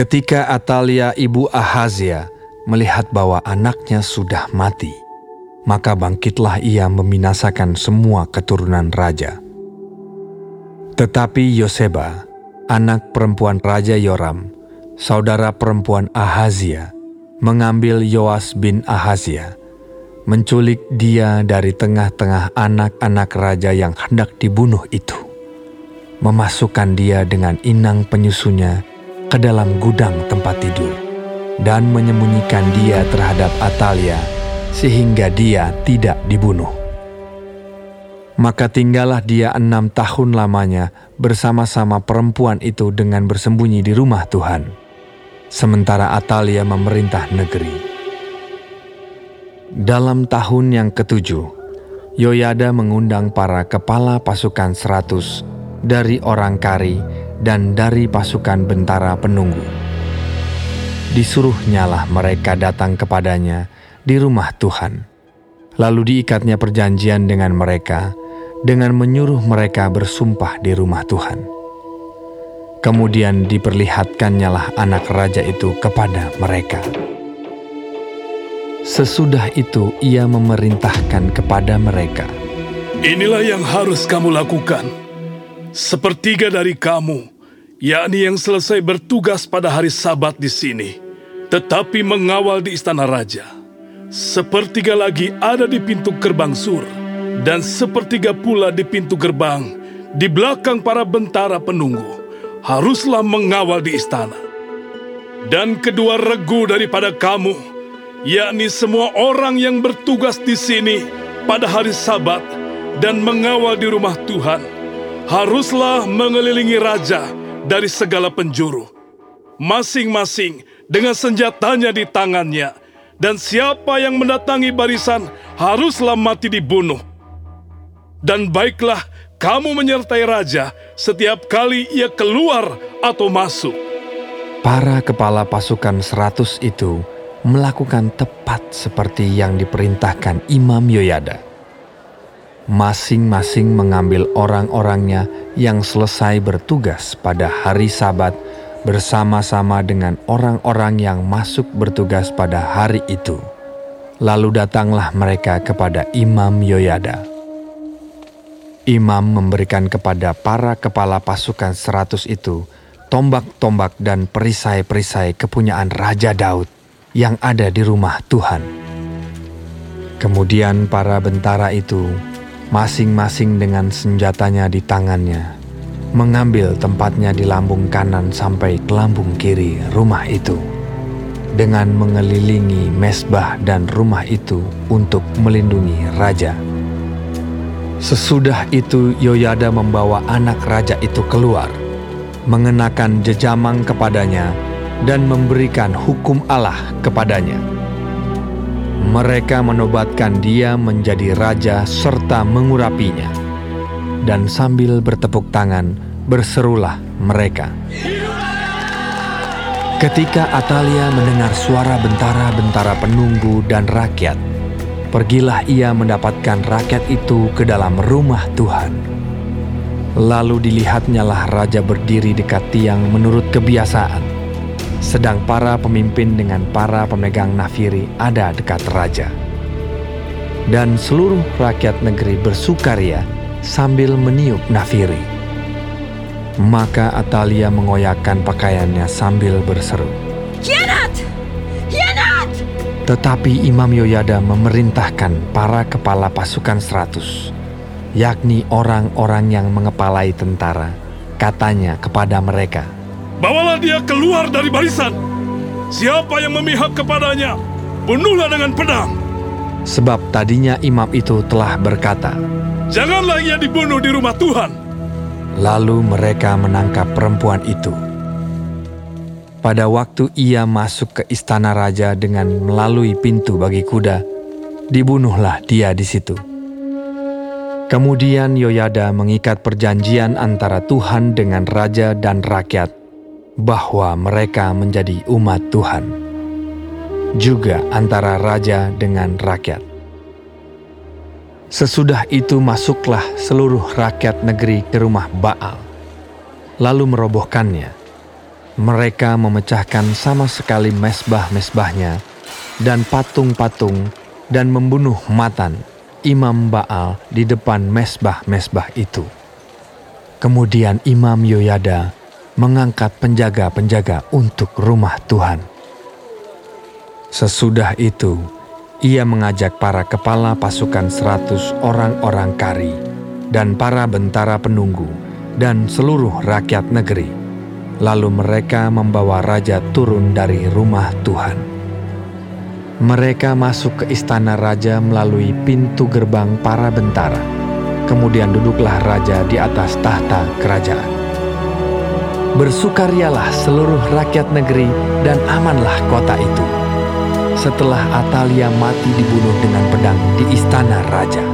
Ketika Atalia ibu Ahazia melihat bahwa anaknya sudah mati, maka bangkitlah ia membinasakan semua keturunan raja. Tetapi Yoseba, anak perempuan Raja Yoram, saudara perempuan Ahazia, mengambil Yoas bin Ahazia, menculik dia dari tengah-tengah anak-anak raja yang hendak dibunuh itu, memasukkan dia dengan inang penyusunya ke dalam gudang tempat tidur dan menyembunyikan dia terhadap Atalia sehingga dia tidak dibunuh. Maka tinggallah dia enam tahun lamanya bersama-sama perempuan itu dengan bersembunyi di rumah Tuhan. Sementara Atalia memerintah negeri. Dalam tahun yang ketujuh, Yoyada mengundang para kepala pasukan seratus dari orang Kari dan dari pasukan bentara penunggu. Disuruhnyalah mereka datang kepadanya di rumah Tuhan. Lalu diikatnya perjanjian dengan mereka dengan menyuruh mereka bersumpah di rumah Tuhan. Kemudian diperlihatkannyalah anak raja itu kepada mereka. Sesudah itu ia memerintahkan kepada mereka. Inilah yang harus kamu lakukan Sepertiga dari kamu, yakni yang selesai bertugas pada hari Sabat di sini, tetapi mengawal di istana raja. Sepertiga lagi ada di pintu gerbang sur, dan sepertiga pula di pintu gerbang di belakang para bentara penunggu. Haruslah mengawal di istana. Dan kedua regu daripada kamu, yakni semua orang yang bertugas di sini pada hari Sabat dan mengawal di rumah Tuhan haruslah mengelilingi raja dari segala penjuru, masing-masing dengan senjatanya di tangannya, dan siapa yang mendatangi barisan haruslah mati dibunuh. Dan baiklah kamu menyertai raja setiap kali ia keluar atau masuk. Para kepala pasukan seratus itu melakukan tepat seperti yang diperintahkan Imam Yoyada masing-masing mengambil orang-orangnya yang selesai bertugas pada hari Sabat bersama-sama dengan orang-orang yang masuk bertugas pada hari itu. Lalu datanglah mereka kepada Imam Yoyada. Imam memberikan kepada para kepala pasukan seratus itu tombak-tombak dan perisai-perisai kepunyaan Raja Daud yang ada di rumah Tuhan. Kemudian para bentara itu masing-masing dengan senjatanya di tangannya, mengambil tempatnya di lambung kanan sampai ke lambung kiri rumah itu, dengan mengelilingi mesbah dan rumah itu untuk melindungi raja. Sesudah itu Yoyada membawa anak raja itu keluar, mengenakan jejamang kepadanya, dan memberikan hukum Allah kepadanya mereka menobatkan dia menjadi raja serta mengurapinya. Dan sambil bertepuk tangan, berserulah mereka. Ketika Atalia mendengar suara bentara-bentara penunggu dan rakyat, pergilah ia mendapatkan rakyat itu ke dalam rumah Tuhan. Lalu dilihatnyalah raja berdiri dekat tiang menurut kebiasaan sedang para pemimpin dengan para pemegang nafiri ada dekat raja. Dan seluruh rakyat negeri bersukaria sambil meniup nafiri. Maka Atalia mengoyakkan pakaiannya sambil berseru. Kianat! Kianat! Tetapi Imam Yoyada memerintahkan para kepala pasukan seratus, yakni orang-orang yang mengepalai tentara, katanya kepada mereka, Bawalah dia keluar dari barisan. Siapa yang memihak kepadanya, bunuhlah dengan pedang. Sebab tadinya imam itu telah berkata, Janganlah ia dibunuh di rumah Tuhan. Lalu mereka menangkap perempuan itu. Pada waktu ia masuk ke istana raja dengan melalui pintu bagi kuda, dibunuhlah dia di situ. Kemudian Yoyada mengikat perjanjian antara Tuhan dengan raja dan rakyat bahwa mereka menjadi umat Tuhan, juga antara raja dengan rakyat. Sesudah itu masuklah seluruh rakyat negeri ke rumah Baal, lalu merobohkannya. Mereka memecahkan sama sekali mesbah-mesbahnya dan patung-patung dan membunuh Matan, imam Baal di depan mesbah-mesbah itu. Kemudian Imam Yoyada mengangkat penjaga-penjaga untuk rumah Tuhan. Sesudah itu, ia mengajak para kepala pasukan seratus orang-orang kari dan para bentara penunggu dan seluruh rakyat negeri. Lalu mereka membawa raja turun dari rumah Tuhan. Mereka masuk ke istana raja melalui pintu gerbang para bentara. Kemudian duduklah raja di atas tahta kerajaan. Bersukarialah seluruh rakyat negeri dan amanlah kota itu. Setelah Atalia mati dibunuh dengan pedang di istana raja.